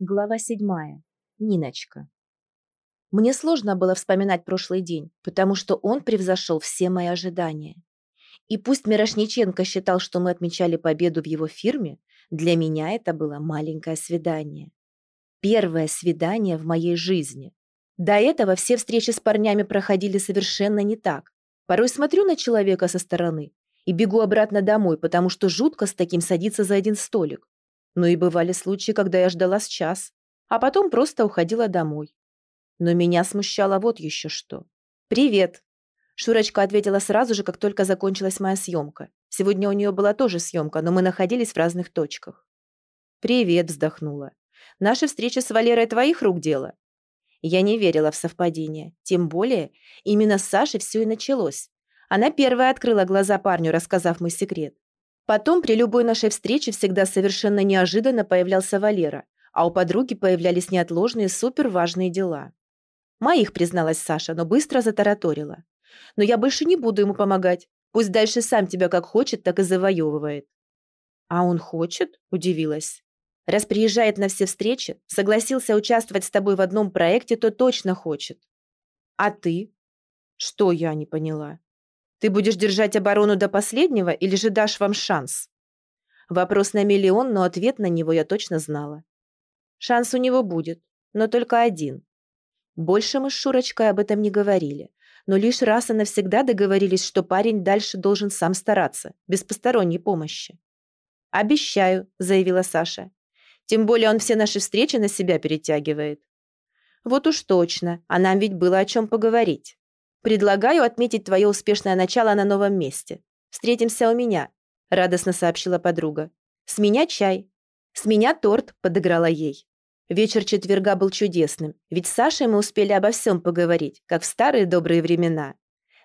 Глава седьмая. Ниночка. Мне сложно было вспоминать прошлый день, потому что он превзошел все мои ожидания. И пусть Мирошниченко считал, что мы отмечали победу в его фирме, для меня это было маленькое свидание. Первое свидание в моей жизни. До этого все встречи с парнями проходили совершенно не так. Порой смотрю на человека со стороны и бегу обратно домой, потому что жутко с таким садиться за один столик. Но и бывали случаи, когда я ждала с час, а потом просто уходила домой. Но меня смущало вот еще что. «Привет!» Шурочка ответила сразу же, как только закончилась моя съемка. Сегодня у нее была тоже съемка, но мы находились в разных точках. «Привет!» – вздохнула. «Наши встречи с Валерой твоих рук дело?» Я не верила в совпадение. Тем более, именно с Сашей все и началось. Она первая открыла глаза парню, рассказав мой секрет. Потом при любой нашей встрече всегда совершенно неожиданно появлялся Валера, а у подруги появлялись неотложные суперважные дела. Моих, призналась Саша, но быстро затараторила. Но я больше не буду ему помогать. Пусть дальше сам тебя как хочет, так и завоевывает. А он хочет? Удивилась. Раз приезжает на все встречи, согласился участвовать с тобой в одном проекте, то точно хочет. А ты? Что я не поняла? Ты будешь держать оборону до последнего или же дашь вам шанс? Вопрос на миллион, но ответ на него я точно знала. Шанс у него будет, но только один. Больше мы с Шурочкой об этом не говорили, но лишь раз и навсегда договорились, что парень дальше должен сам стараться, без посторонней помощи. «Обещаю», — заявила Саша. «Тем более он все наши встречи на себя перетягивает». «Вот уж точно, а нам ведь было о чем поговорить». «Предлагаю отметить твое успешное начало на новом месте. Встретимся у меня», – радостно сообщила подруга. «С меня чай». «С меня торт», – подыграла ей. Вечер четверга был чудесным, ведь с Сашей мы успели обо всем поговорить, как в старые добрые времена.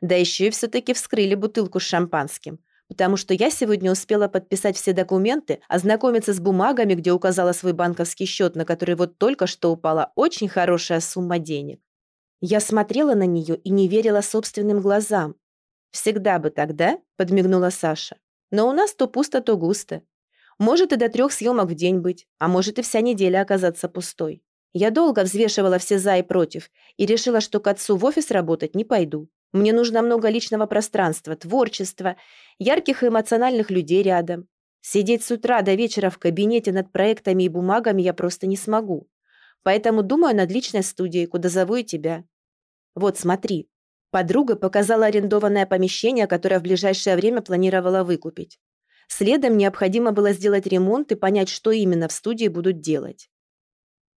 Да еще и все-таки вскрыли бутылку с шампанским, потому что я сегодня успела подписать все документы, ознакомиться с бумагами, где указала свой банковский счет, на который вот только что упала очень хорошая сумма денег. Я смотрела на нее и не верила собственным глазам. «Всегда бы тогда», — подмигнула Саша. «Но у нас то пусто, то густо. Может и до трех съемок в день быть, а может и вся неделя оказаться пустой. Я долго взвешивала все «за» и «против» и решила, что к отцу в офис работать не пойду. Мне нужно много личного пространства, творчества, ярких и эмоциональных людей рядом. Сидеть с утра до вечера в кабинете над проектами и бумагами я просто не смогу. Поэтому думаю над личной студией, куда зову и тебя. Вот, смотри. Подруга показала арендованное помещение, которое в ближайшее время планировала выкупить. Следом необходимо было сделать ремонт и понять, что именно в студии будут делать.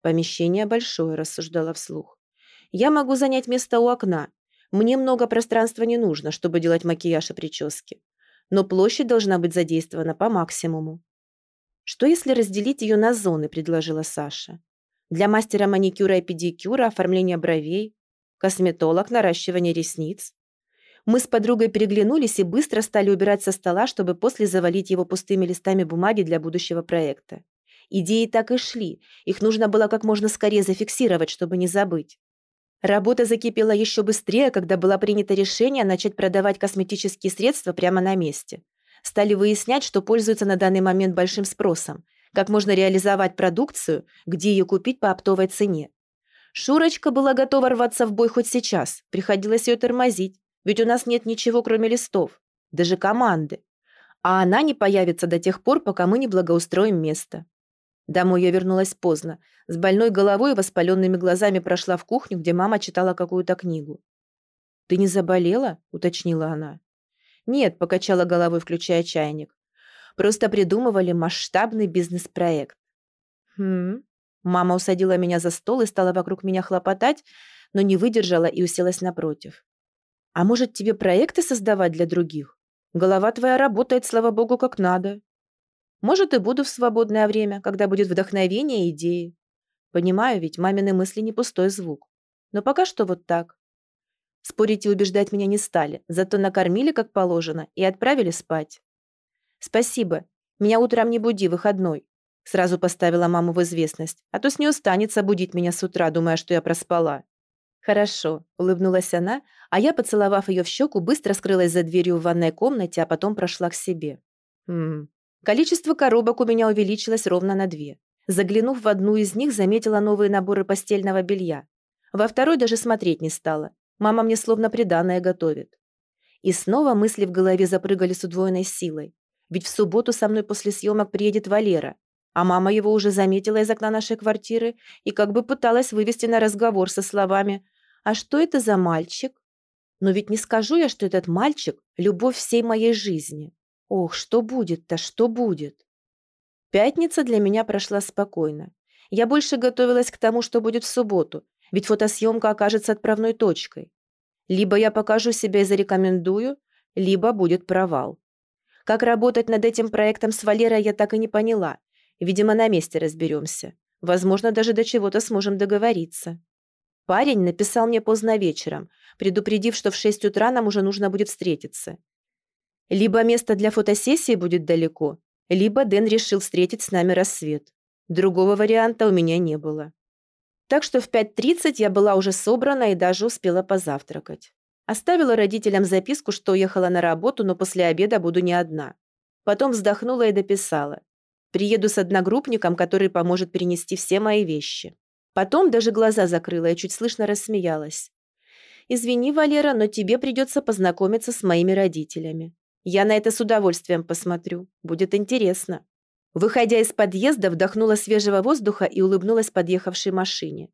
«Помещение большое», – рассуждала вслух. «Я могу занять место у окна. Мне много пространства не нужно, чтобы делать макияж и прически. Но площадь должна быть задействована по максимуму». «Что если разделить ее на зоны?» – предложила Саша. Для мастера маникюра и педикюра, оформления бровей, косметолог, наращивание ресниц. Мы с подругой переглянулись и быстро стали убирать со стола, чтобы после завалить его пустыми листами бумаги для будущего проекта. Идеи так и шли, их нужно было как можно скорее зафиксировать, чтобы не забыть. Работа закипела еще быстрее, когда было принято решение начать продавать косметические средства прямо на месте. Стали выяснять, что пользуются на данный момент большим спросом – как можно реализовать продукцию, где ее купить по оптовой цене. Шурочка была готова рваться в бой хоть сейчас, приходилось ее тормозить, ведь у нас нет ничего, кроме листов, даже команды. А она не появится до тех пор, пока мы не благоустроим место. Домой я вернулась поздно, с больной головой и воспаленными глазами прошла в кухню, где мама читала какую-то книгу. «Ты не заболела?» – уточнила она. «Нет», – покачала головой, включая чайник. Просто придумывали масштабный бизнес-проект. Хм. Мама усадила меня за стол и стала вокруг меня хлопотать, но не выдержала и уселась напротив. А может, тебе проекты создавать для других? Голова твоя работает, слава богу, как надо. Может, и буду в свободное время, когда будет вдохновение и идеи. Понимаю, ведь мамины мысли не пустой звук. Но пока что вот так. Спорить и убеждать меня не стали, зато накормили как положено и отправили спать. «Спасибо. Меня утром не буди, выходной». Сразу поставила маму в известность, а то с нее станется будить меня с утра, думая, что я проспала. «Хорошо», – улыбнулась она, а я, поцеловав ее в щеку, быстро скрылась за дверью в ванной комнате, а потом прошла к себе. Хм. Количество коробок у меня увеличилось ровно на две. Заглянув в одну из них, заметила новые наборы постельного белья. Во второй даже смотреть не стала. Мама мне словно приданное готовит. И снова мысли в голове запрыгали с удвоенной силой. Ведь в субботу со мной после съемок приедет Валера, а мама его уже заметила из окна нашей квартиры и как бы пыталась вывести на разговор со словами «А что это за мальчик?» Но ведь не скажу я, что этот мальчик – любовь всей моей жизни. Ох, что будет-то, что будет? Пятница для меня прошла спокойно. Я больше готовилась к тому, что будет в субботу, ведь фотосъемка окажется отправной точкой. Либо я покажу себя и зарекомендую, либо будет провал. Как работать над этим проектом с Валерой я так и не поняла. Видимо, на месте разберемся. Возможно, даже до чего-то сможем договориться. Парень написал мне поздно вечером, предупредив, что в 6 утра нам уже нужно будет встретиться. Либо место для фотосессии будет далеко, либо Дэн решил встретить с нами рассвет. Другого варианта у меня не было. Так что в 5.30 я была уже собрана и даже успела позавтракать. Оставила родителям записку, что уехала на работу, но после обеда буду не одна. Потом вздохнула и дописала. Приеду с одногруппником, который поможет перенести все мои вещи. Потом даже глаза закрыла и чуть слышно рассмеялась. «Извини, Валера, но тебе придется познакомиться с моими родителями. Я на это с удовольствием посмотрю. Будет интересно». Выходя из подъезда, вдохнула свежего воздуха и улыбнулась подъехавшей машине.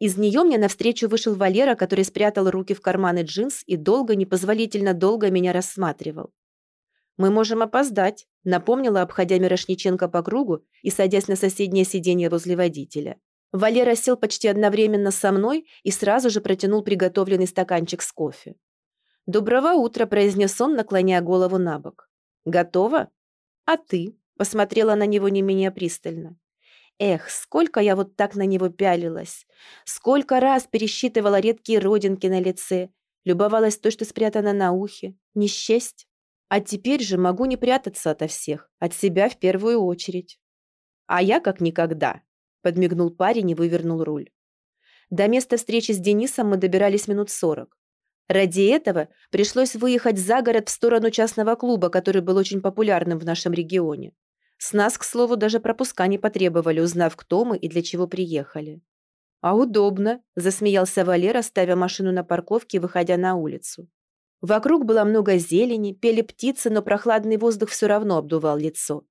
Из нее мне навстречу вышел Валера, который спрятал руки в карманы джинс и долго, непозволительно долго меня рассматривал. «Мы можем опоздать», — напомнила, обходя Мирошниченко по кругу и садясь на соседнее сиденье возле водителя. Валера сел почти одновременно со мной и сразу же протянул приготовленный стаканчик с кофе. «Доброго утра», — произнес он, наклоняя голову на бок. «Готово? А ты?» Посмотрела на него не менее пристально. Эх, сколько я вот так на него пялилась. Сколько раз пересчитывала редкие родинки на лице. Любовалась то, что спрятано на ухе. Не счесть. А теперь же могу не прятаться ото всех. От себя в первую очередь. А я как никогда. Подмигнул парень и вывернул руль. До места встречи с Денисом мы добирались минут сорок. Ради этого пришлось выехать за город в сторону частного клуба, который был очень популярным в нашем регионе. С нас, к слову, даже пропуска не потребовали, узнав, кто мы и для чего приехали. «А удобно», – засмеялся Валера, ставя машину на парковке выходя на улицу. Вокруг было много зелени, пели птицы, но прохладный воздух все равно обдувал лицо.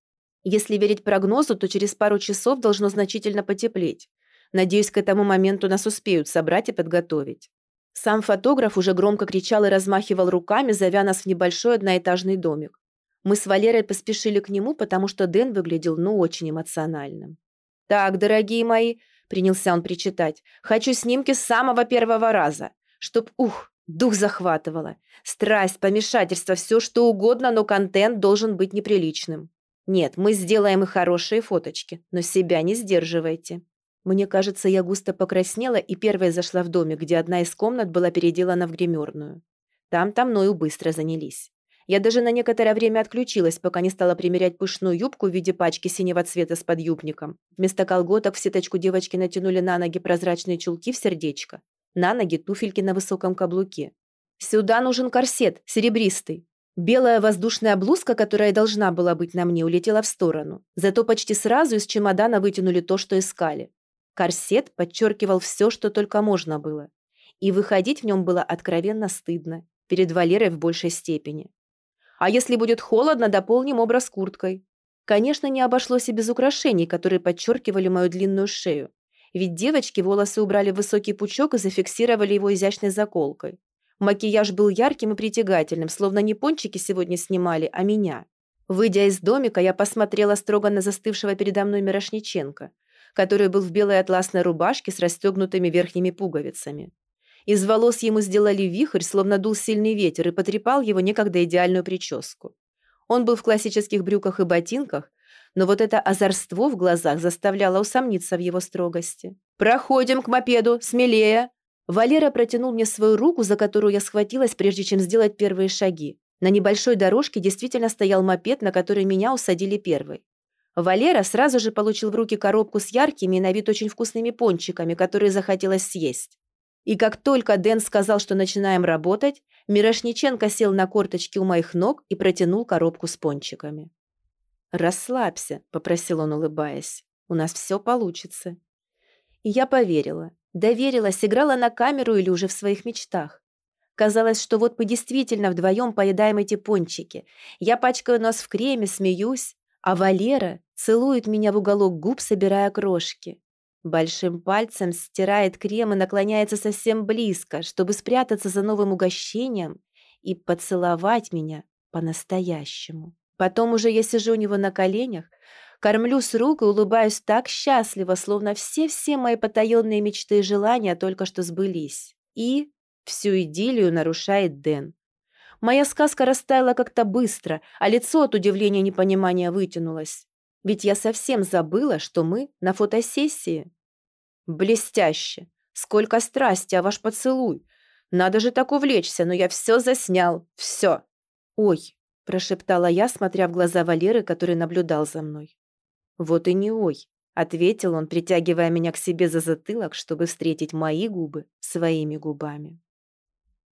Если верить прогнозу, то через пару часов должно значительно потеплеть. Надеюсь, к этому моменту нас успеют собрать и подготовить. Сам фотограф уже громко кричал и размахивал руками, зовя нас в небольшой одноэтажный домик. Мы с Валерой поспешили к нему, потому что Дэн выглядел ну очень эмоциональным. «Так, дорогие мои», — принялся он причитать, «хочу снимки с самого первого раза, чтоб, ух, дух захватывало. Страсть, помешательство, все что угодно, но контент должен быть неприличным. Нет, мы сделаем и хорошие фоточки, но себя не сдерживайте». Мне кажется, я густо покраснела и первая зашла в домик, где одна из комнат была переделана в гримерную. Там-то мною быстро занялись. Я даже на некоторое время отключилась, пока не стала примерять пышную юбку в виде пачки синего цвета с подъюбником. Вместо колготок в сеточку девочки натянули на ноги прозрачные чулки в сердечко. На ноги туфельки на высоком каблуке. «Сюда нужен корсет, серебристый». Белая воздушная блузка, которая должна была быть на мне, улетела в сторону. Зато почти сразу из чемодана вытянули то, что искали. Корсет подчеркивал все, что только можно было. И выходить в нем было откровенно стыдно. Перед Валерой в большей степени. А если будет холодно, дополним образ курткой. Конечно, не обошлось и без украшений, которые подчеркивали мою длинную шею. Ведь девочки волосы убрали в высокий пучок и зафиксировали его изящной заколкой. Макияж был ярким и притягательным, словно не пончики сегодня снимали, а меня. Выйдя из домика, я посмотрела строго на застывшего передо мной Мирошниченко, который был в белой атласной рубашке с расстегнутыми верхними пуговицами. Из волос ему сделали вихрь, словно дул сильный ветер, и потрепал его некогда идеальную прическу. Он был в классических брюках и ботинках, но вот это озорство в глазах заставляло усомниться в его строгости. «Проходим к мопеду, смелее!» Валера протянул мне свою руку, за которую я схватилась, прежде чем сделать первые шаги. На небольшой дорожке действительно стоял мопед, на который меня усадили первой. Валера сразу же получил в руки коробку с яркими и на вид очень вкусными пончиками, которые захотелось съесть. И как только Дэн сказал, что начинаем работать, Мирошниченко сел на корточки у моих ног и протянул коробку с пончиками. «Расслабься», — попросил он, улыбаясь. У нас все получится. И я поверила, доверилась, играла на камеру или уже в своих мечтах. Казалось, что вот мы действительно вдвоем поедаем эти пончики. Я пачкаю нос в креме, смеюсь, а Валера целует меня в уголок губ, собирая крошки. Большим пальцем стирает крем и наклоняется совсем близко, чтобы спрятаться за новым угощением и поцеловать меня по-настоящему. Потом уже я сижу у него на коленях, кормлю с рук и улыбаюсь так счастливо, словно все-все мои потаенные мечты и желания только что сбылись. И всю идиллию нарушает Дэн. Моя сказка растаяла как-то быстро, а лицо от удивления и непонимания вытянулось. Ведь я совсем забыла, что мы на фотосессии. Блестяще! Сколько страсти, а ваш поцелуй! Надо же так увлечься, но я все заснял. Все. Ой, прошептала я, смотря в глаза Валеры, который наблюдал за мной. Вот и не ой, ответил он, притягивая меня к себе за затылок, чтобы встретить мои губы своими губами.